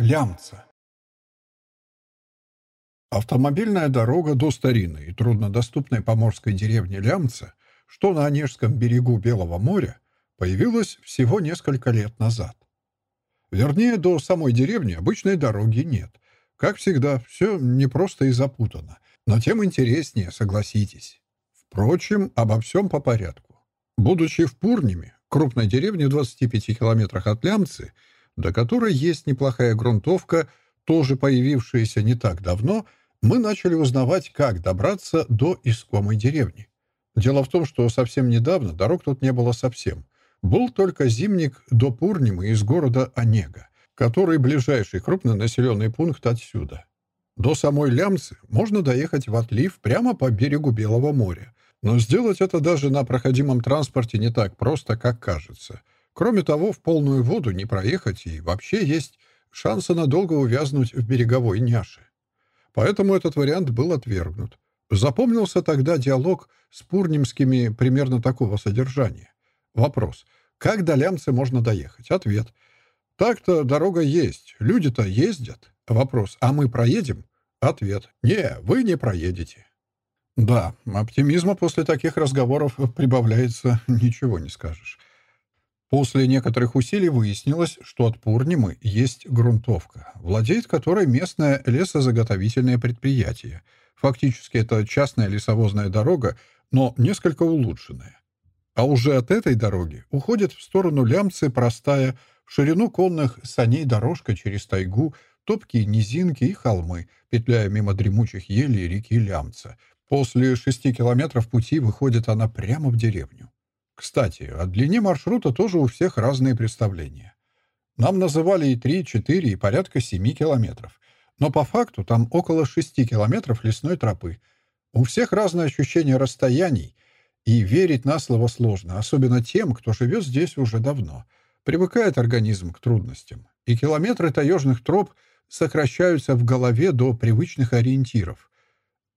Лямца. Автомобильная дорога до старинной и труднодоступной поморской деревни Лямца, что на Онежском берегу Белого моря, появилась всего несколько лет назад. Вернее, до самой деревни обычной дороги нет. Как всегда, все непросто и запутано, но тем интереснее, согласитесь. Впрочем, обо всем по порядку. Будучи в Пурниме, крупной деревне в 25 километрах от Лямцы, до которой есть неплохая грунтовка, тоже появившаяся не так давно, мы начали узнавать, как добраться до искомой деревни. Дело в том, что совсем недавно дорог тут не было совсем. Был только зимник до Пурнимы из города Онега, который ближайший крупный населенный пункт отсюда. До самой Лямцы можно доехать в отлив прямо по берегу Белого моря, но сделать это даже на проходимом транспорте не так просто, как кажется. Кроме того, в полную воду не проехать и вообще есть шансы надолго увязнуть в береговой няше. Поэтому этот вариант был отвергнут. Запомнился тогда диалог с пурнимскими примерно такого содержания. Вопрос. Как до Лямцы можно доехать? Ответ. Так-то дорога есть, люди-то ездят. Вопрос. А мы проедем? Ответ. Не, вы не проедете. Да, оптимизма после таких разговоров прибавляется, ничего не скажешь. После некоторых усилий выяснилось, что от Пурнимы есть грунтовка, владеет которой местное лесозаготовительное предприятие. Фактически это частная лесовозная дорога, но несколько улучшенная. А уже от этой дороги уходит в сторону Лямцы простая, в ширину конных саней дорожка через тайгу, топкие низинки и холмы, петляя мимо дремучих елей реки Лямца. После шести километров пути выходит она прямо в деревню. Кстати, о длине маршрута тоже у всех разные представления. Нам называли и 3, 4, и порядка 7 километров. Но по факту там около 6 километров лесной тропы. У всех разное ощущение расстояний, и верить на слово сложно, особенно тем, кто живет здесь уже давно. Привыкает организм к трудностям, и километры таежных троп сокращаются в голове до привычных ориентиров.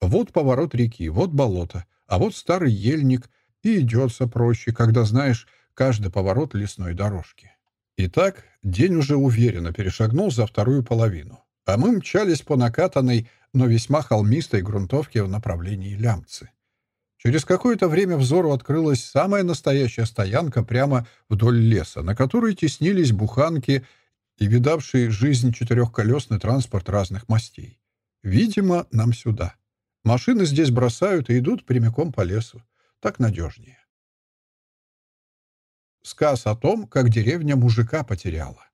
Вот поворот реки, вот болото, а вот старый ельник — и идется проще, когда знаешь каждый поворот лесной дорожки. Итак, день уже уверенно перешагнул за вторую половину, а мы мчались по накатанной, но весьма холмистой грунтовке в направлении Лямцы. Через какое-то время взору открылась самая настоящая стоянка прямо вдоль леса, на которой теснились буханки и видавший жизнь четырехколесный транспорт разных мастей. Видимо, нам сюда. Машины здесь бросают и идут прямиком по лесу. Так надежнее. Сказ о том, как деревня мужика потеряла.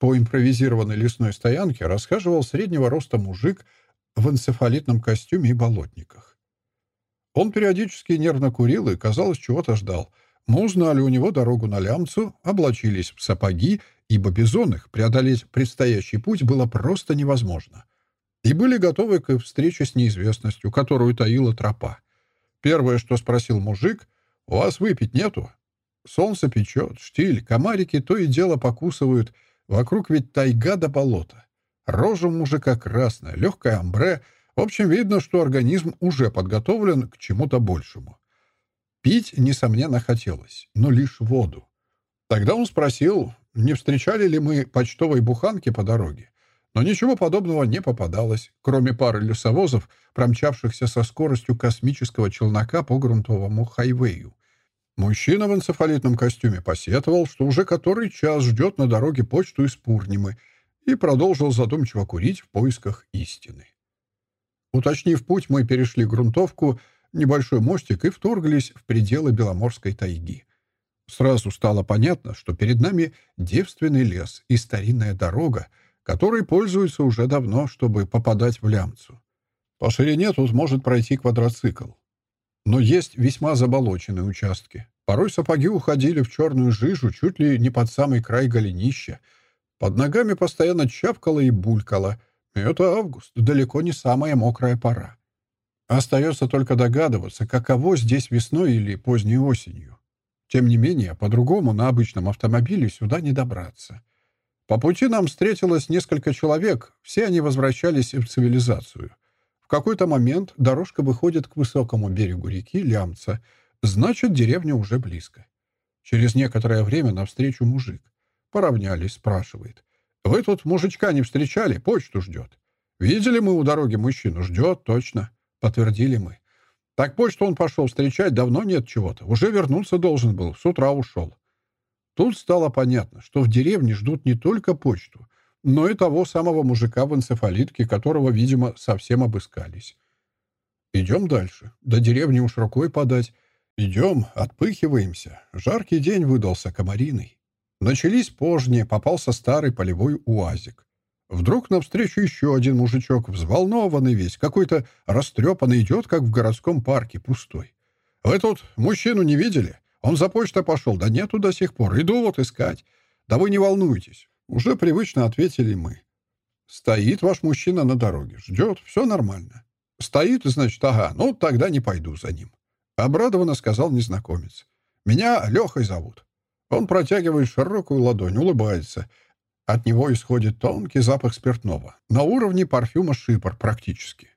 По импровизированной лесной стоянке расхаживал среднего роста мужик в энцефалитном костюме и болотниках. Он периодически нервно курил и, казалось, чего-то ждал. Мы узнали у него дорогу на Лямцу, облачились в сапоги, ибо без их преодолеть предстоящий путь было просто невозможно. И были готовы к встрече с неизвестностью, которую таила тропа. Первое, что спросил мужик, «У вас выпить нету?» Солнце печет, штиль, комарики то и дело покусывают. Вокруг ведь тайга до болота. Рожа мужика красная, легкая амбре. В общем, видно, что организм уже подготовлен к чему-то большему. Пить, несомненно, хотелось, но лишь воду. Тогда он спросил, не встречали ли мы почтовой буханки по дороге. Но ничего подобного не попадалось, кроме пары лесовозов, промчавшихся со скоростью космического челнока по грунтовому хайвею. Мужчина в энцефалитном костюме посетовал, что уже который час ждет на дороге почту из Пурнимы, и продолжил задумчиво курить в поисках истины. Уточнив путь, мы перешли грунтовку, небольшой мостик и вторглись в пределы Беломорской тайги. Сразу стало понятно, что перед нами девственный лес и старинная дорога, которой пользуются уже давно, чтобы попадать в лямцу. По ширине тут может пройти квадроцикл. Но есть весьма заболоченные участки. Порой сапоги уходили в черную жижу чуть ли не под самый край голенища. Под ногами постоянно чавкало и булькало. это август, далеко не самая мокрая пора. Остается только догадываться, каково здесь весной или поздней осенью. Тем не менее, по-другому на обычном автомобиле сюда не добраться. По пути нам встретилось несколько человек, все они возвращались в цивилизацию. В какой-то момент дорожка выходит к высокому берегу реки Лямца, значит, деревня уже близко. Через некоторое время навстречу мужик. Поравнялись, спрашивает. Вы тут мужичка не встречали? Почту ждет». «Видели мы у дороги мужчину? Ждет, точно», — подтвердили мы. «Так почту он пошел встречать, давно нет чего-то. Уже вернуться должен был, с утра ушел». Тут стало понятно, что в деревне ждут не только почту, но и того самого мужика в энцефалитке, которого, видимо, совсем обыскались. Идем дальше. До деревни уж рукой подать. Идем, отпыхиваемся. Жаркий день выдался комариный. Начались пожни, попался старый полевой уазик. Вдруг навстречу еще один мужичок, взволнованный весь, какой-то растрепанный, идет, как в городском парке, пустой. «Вы тут мужчину не видели? Он за почтой пошел. Да нету до сих пор. Иду вот искать. Да вы не волнуйтесь». Уже привычно ответили мы. «Стоит ваш мужчина на дороге. Ждет. Все нормально». «Стоит, значит, ага. Ну, тогда не пойду за ним». Обрадованно сказал незнакомец. «Меня Лехой зовут». Он протягивает широкую ладонь, улыбается. От него исходит тонкий запах спиртного. На уровне парфюма шипор практически.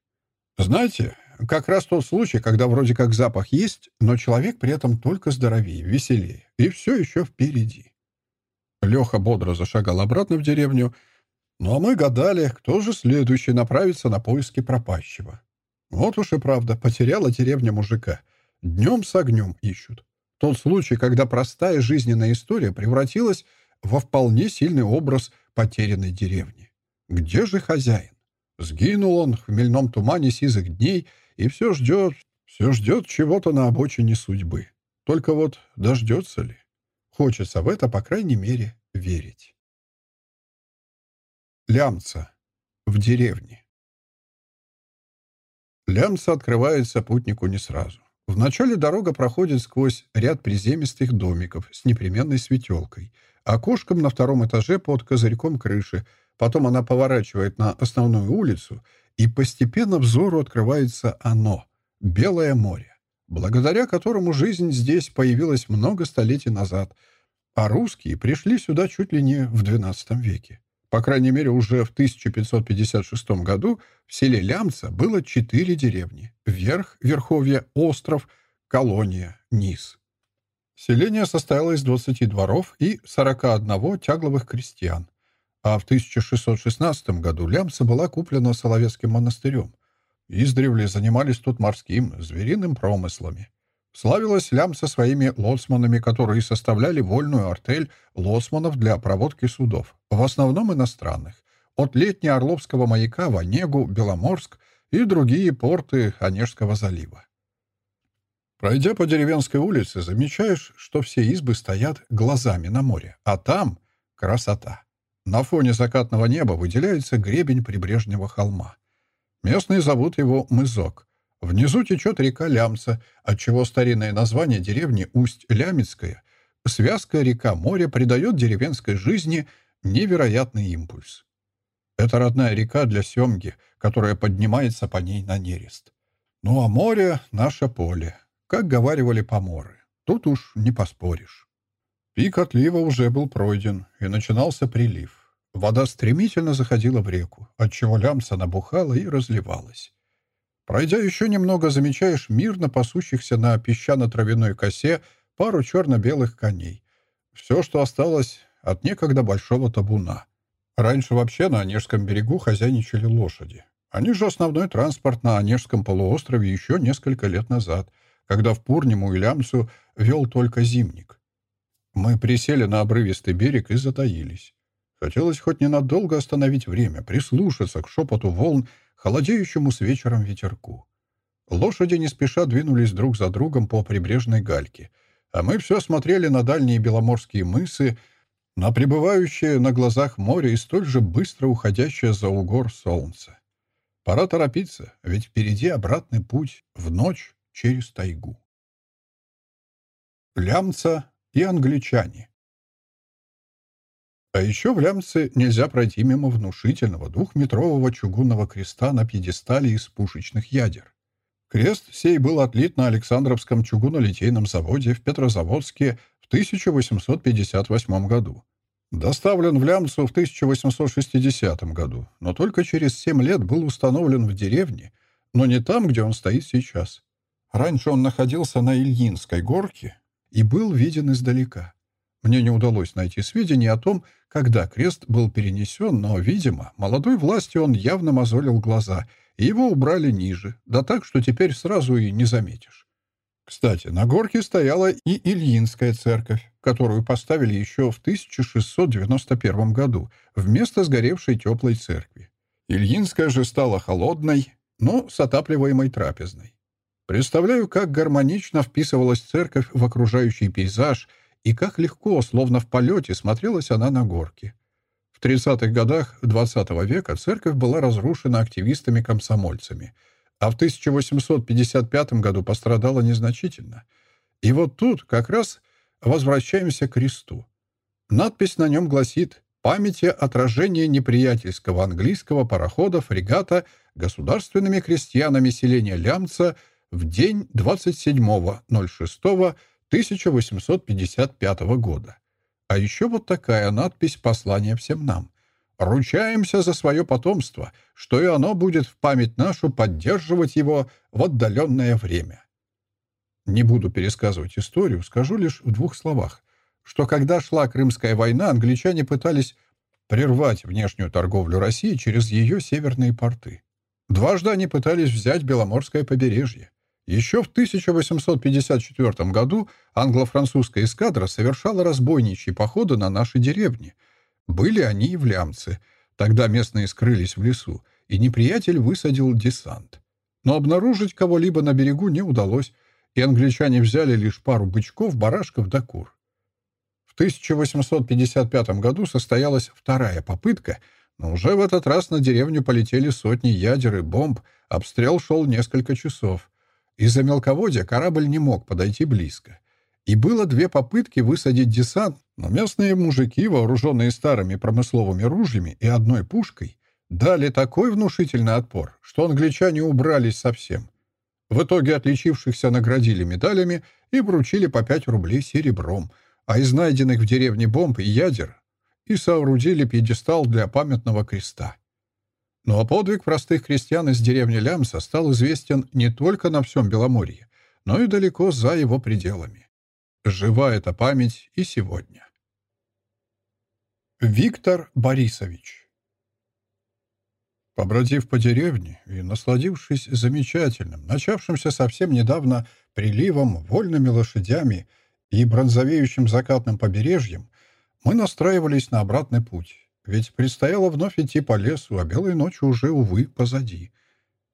Знаете, как раз тот случай, когда вроде как запах есть, но человек при этом только здоровее, веселее. И все еще впереди. Леха бодро зашагал обратно в деревню. Ну а мы гадали, кто же следующий направится на поиски пропащего. Вот уж и правда, потеряла деревня мужика. Днем с огнем ищут. Тот случай, когда простая жизненная история превратилась во вполне сильный образ потерянной деревни. Где же хозяин? Сгинул он в хмельном тумане сизых дней и все ждет, все ждет чего-то на обочине судьбы. Только вот дождется ли? Хочется в это, по крайней мере, верить. Лямца. В деревне. Лямца открывается путнику не сразу. Вначале дорога проходит сквозь ряд приземистых домиков с непременной светелкой — окошком на втором этаже под козырьком крыши. Потом она поворачивает на основную улицу, и постепенно взору открывается оно — Белое море, благодаря которому жизнь здесь появилась много столетий назад, а русские пришли сюда чуть ли не в XII веке. По крайней мере, уже в 1556 году в селе Лямца было четыре деревни — Верх, Верховье, Остров, Колония, Низ. Селение состояло из 20 дворов и 41 тягловых крестьян, а в 1616 году Лямса была куплена Соловецким монастырем. Издревле занимались тут морским, звериным промыслами. Славилась Лямса своими лоцманами, которые составляли вольную артель лоцманов для проводки судов, в основном иностранных, от летнего Орловского маяка в Онегу, Беломорск и другие порты Онежского залива. Пройдя по деревенской улице, замечаешь, что все избы стоят глазами на море, а там красота. На фоне закатного неба выделяется гребень прибрежного холма. Местные зовут его Мызок. Внизу течет река Лямца, отчего старинное название деревни Усть-Лямецкая, связка река-море придает деревенской жизни невероятный импульс. Это родная река для семги, которая поднимается по ней на нерест. Ну а море — наше поле, как говаривали поморы. Тут уж не поспоришь. Пик отлива уже был пройден, и начинался прилив. Вода стремительно заходила в реку, отчего лямца набухала и разливалась. Пройдя еще немного, замечаешь мирно пасущихся на песчано-травяной косе пару черно-белых коней. Все, что осталось от некогда большого табуна. Раньше вообще на Онежском берегу хозяйничали лошади. Они же основной транспорт на Онежском полуострове еще несколько лет назад — когда в Пурниму и Лямцу вел только зимник. Мы присели на обрывистый берег и затаились. Хотелось хоть ненадолго остановить время, прислушаться к шепоту волн, холодеющему с вечером ветерку. Лошади не спеша двинулись друг за другом по прибрежной гальке, а мы все смотрели на дальние беломорские мысы, на пребывающее на глазах море и столь же быстро уходящее за угор солнце. Пора торопиться, ведь впереди обратный путь в ночь через тайгу. Лямца и англичане. А еще в Лямце нельзя пройти мимо внушительного двухметрового чугунного креста на пьедестале из пушечных ядер. Крест сей был отлит на Александровском чугунолитейном заводе в Петрозаводске в 1858 году. Доставлен в Лямцу в 1860 году, но только через 7 лет был установлен в деревне, но не там, где он стоит сейчас. Раньше он находился на Ильинской горке и был виден издалека. Мне не удалось найти сведений о том, когда крест был перенесен, но, видимо, молодой власти он явно мозолил глаза, и его убрали ниже, да так, что теперь сразу и не заметишь. Кстати, на горке стояла и Ильинская церковь, которую поставили еще в 1691 году вместо сгоревшей теплой церкви. Ильинская же стала холодной, но с отапливаемой трапезной. Представляю, как гармонично вписывалась церковь в окружающий пейзаж и как легко, словно в полете, смотрелась она на горке. В 30-х годах XX -го века церковь была разрушена активистами-комсомольцами, а в 1855 году пострадала незначительно. И вот тут как раз возвращаемся к кресту. Надпись на нем гласит «Памяти отражения неприятельского английского парохода фрегата государственными крестьянами селения Лямца – в день 27.06.1855 года. А еще вот такая надпись послания всем нам. «Ручаемся за свое потомство, что и оно будет в память нашу поддерживать его в отдаленное время». Не буду пересказывать историю, скажу лишь в двух словах, что когда шла Крымская война, англичане пытались прервать внешнюю торговлю России через ее северные порты. Дважды они пытались взять Беломорское побережье. Еще в 1854 году англо-французская эскадра совершала разбойничьи походы на наши деревни. Были они и в Лямце. Тогда местные скрылись в лесу, и неприятель высадил десант. Но обнаружить кого-либо на берегу не удалось, и англичане взяли лишь пару бычков, барашков да кур. В 1855 году состоялась вторая попытка, но уже в этот раз на деревню полетели сотни ядер и бомб, обстрел шел несколько часов. Из-за мелководья корабль не мог подойти близко. И было две попытки высадить десант, но местные мужики, вооруженные старыми промысловыми ружьями и одной пушкой, дали такой внушительный отпор, что англичане убрались совсем. В итоге отличившихся наградили медалями и вручили по 5 рублей серебром, а из найденных в деревне бомб и ядер и соорудили пьедестал для памятного креста. Ну, а подвиг простых крестьян из деревни Лямса стал известен не только на всем Беломорье, но и далеко за его пределами. Жива эта память и сегодня. Виктор Борисович Побродив по деревне и насладившись замечательным, начавшимся совсем недавно приливом, вольными лошадями и бронзовеющим закатным побережьем, мы настраивались на обратный путь, ведь предстояло вновь идти по лесу, а белой ночи уже, увы, позади.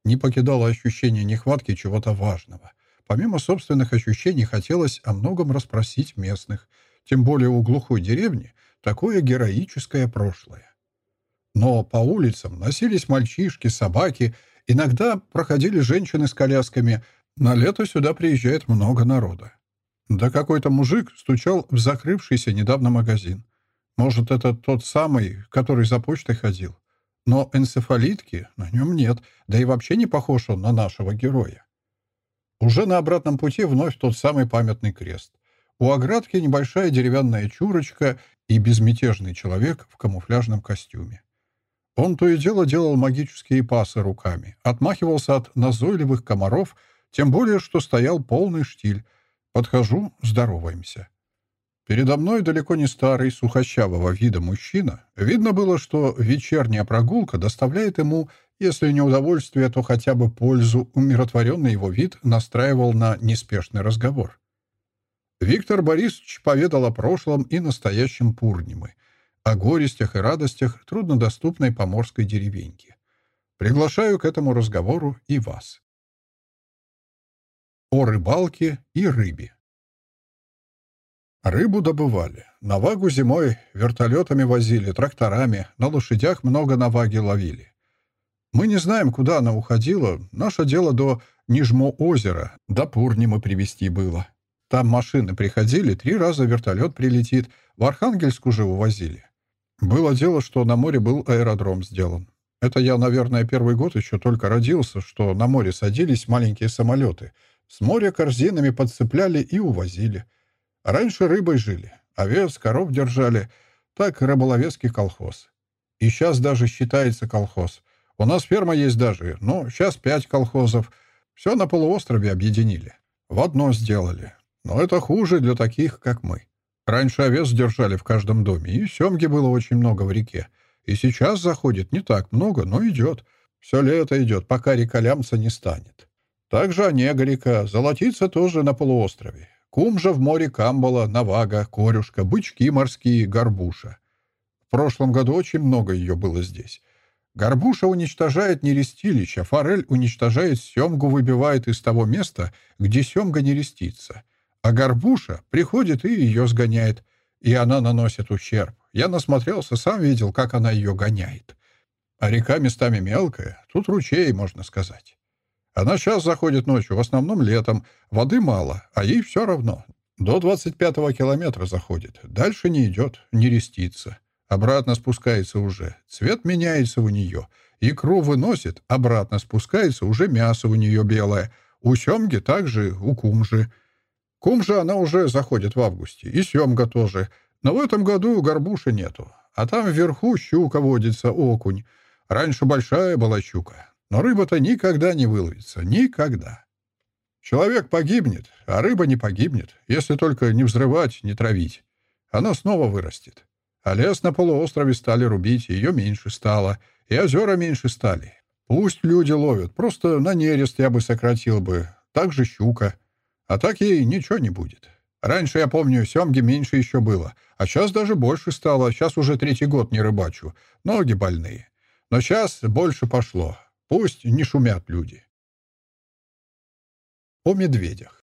Не покидало ощущение нехватки чего-то важного. Помимо собственных ощущений, хотелось о многом расспросить местных, тем более у глухой деревни такое героическое прошлое. Но по улицам носились мальчишки, собаки, иногда проходили женщины с колясками. На лето сюда приезжает много народа. Да какой-то мужик стучал в закрывшийся недавно магазин. Может, это тот самый, который за почтой ходил. Но энцефалитки на нем нет, да и вообще не похож он на нашего героя. Уже на обратном пути вновь тот самый памятный крест. У оградки небольшая деревянная чурочка и безмятежный человек в камуфляжном костюме. Он то и дело делал магические пасы руками, отмахивался от назойливых комаров, тем более, что стоял полный штиль. Подхожу, здороваемся. Передо мной далеко не старый, сухощавого вида мужчина. Видно было, что вечерняя прогулка доставляет ему, если не удовольствие, то хотя бы пользу. Умиротворенный его вид настраивал на неспешный разговор. Виктор Борисович поведал о прошлом и настоящем Пурнимы, о горестях и радостях труднодоступной поморской деревеньки. Приглашаю к этому разговору и вас. О рыбалке и рыбе. Рыбу добывали. На вагу зимой вертолетами возили, тракторами, на лошадях много на ваге ловили. Мы не знаем, куда она уходила. Наше дело до Нижмо-озера, до Пурнимы привезти было. Там машины приходили, три раза вертолет прилетит. В Архангельск уже увозили. Было дело, что на море был аэродром сделан. Это я, наверное, первый год еще только родился, что на море садились маленькие самолеты. С моря корзинами подцепляли и увозили. Раньше рыбой жили, овец, коров держали. Так рыболовецкий колхоз. И сейчас даже считается колхоз. У нас ферма есть даже, но сейчас пять колхозов. Все на полуострове объединили. В одно сделали. Но это хуже для таких, как мы. Раньше овес держали в каждом доме, и семги было очень много в реке. И сейчас заходит не так много, но идет. Все лето идет, пока река Лямца не станет. Также Онега река, Золотица тоже на полуострове. Кумжа в море Камбала, Навага, Корюшка, бычки морские, горбуша. В прошлом году очень много ее было здесь. Горбуша уничтожает нерестилища, форель уничтожает семгу, выбивает из того места, где семга не рестится. А горбуша приходит и ее сгоняет, и она наносит ущерб. Я насмотрелся, сам видел, как она ее гоняет. А река местами мелкая, тут ручей, можно сказать. Она сейчас заходит ночью, в основном летом. Воды мало, а ей все равно. До 25-го километра заходит. Дальше не идет, не рестится. Обратно спускается уже. Цвет меняется у нее. Икру выносит, обратно спускается, уже мясо у нее белое. У семги также, у кумжи. Кумжа она уже заходит в августе. И семга тоже. Но в этом году горбуши нету. А там вверху щука водится, окунь. Раньше большая была щука. Но рыба-то никогда не выловится. Никогда. Человек погибнет, а рыба не погибнет, если только не взрывать, не травить. Она снова вырастет. А лес на полуострове стали рубить, ее меньше стало, и озера меньше стали. Пусть люди ловят, просто на нерест я бы сократил бы, так же щука. А так ей ничего не будет. Раньше, я помню, семги меньше еще было, а сейчас даже больше стало, сейчас уже третий год не рыбачу, ноги больные. Но сейчас больше пошло, пусть не шумят люди. О медведях.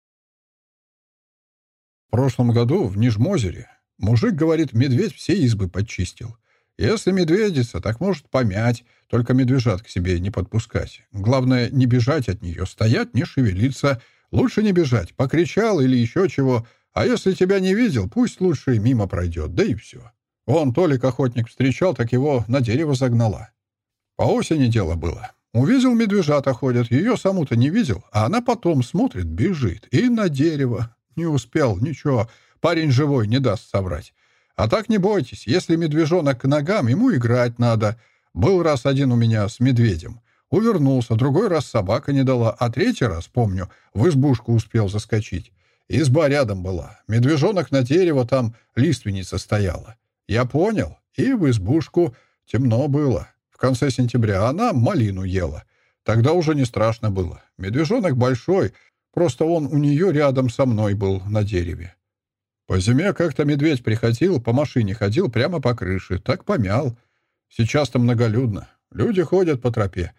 В прошлом году в Нижмозере Мужик говорит, медведь все избы подчистил. Если медведица, так может помять, только медвежат к себе не подпускать. Главное, не бежать от нее, стоять, не шевелиться. Лучше не бежать, покричал или еще чего. А если тебя не видел, пусть лучше мимо пройдет, да и все. Он Толик охотник встречал, так его на дерево загнала. По осени дело было. Увидел, медвежата ходят, ее саму-то не видел, а она потом смотрит, бежит. И на дерево. Не успел, ничего. Парень живой, не даст соврать. А так не бойтесь, если медвежонок к ногам, ему играть надо. Был раз один у меня с медведем. Увернулся, другой раз собака не дала, а третий раз, помню, в избушку успел заскочить. Изба рядом была. Медвежонок на дерево, там лиственница стояла. Я понял, и в избушку темно было. В конце сентября она малину ела. Тогда уже не страшно было. Медвежонок большой, просто он у нее рядом со мной был на дереве. По зиме как-то медведь приходил, по машине ходил прямо по крыше, так помял. Сейчас-то многолюдно. Люди ходят по тропе.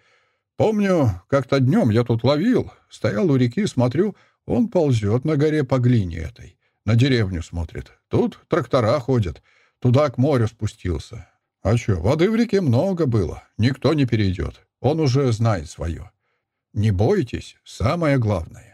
Помню, как-то днем я тут ловил, стоял у реки, смотрю, он ползет на горе по глине этой. На деревню смотрит. Тут трактора ходят. Туда к морю спустился. А что, воды в реке много было. Никто не перейдет. Он уже знает свое. Не бойтесь, самое главное.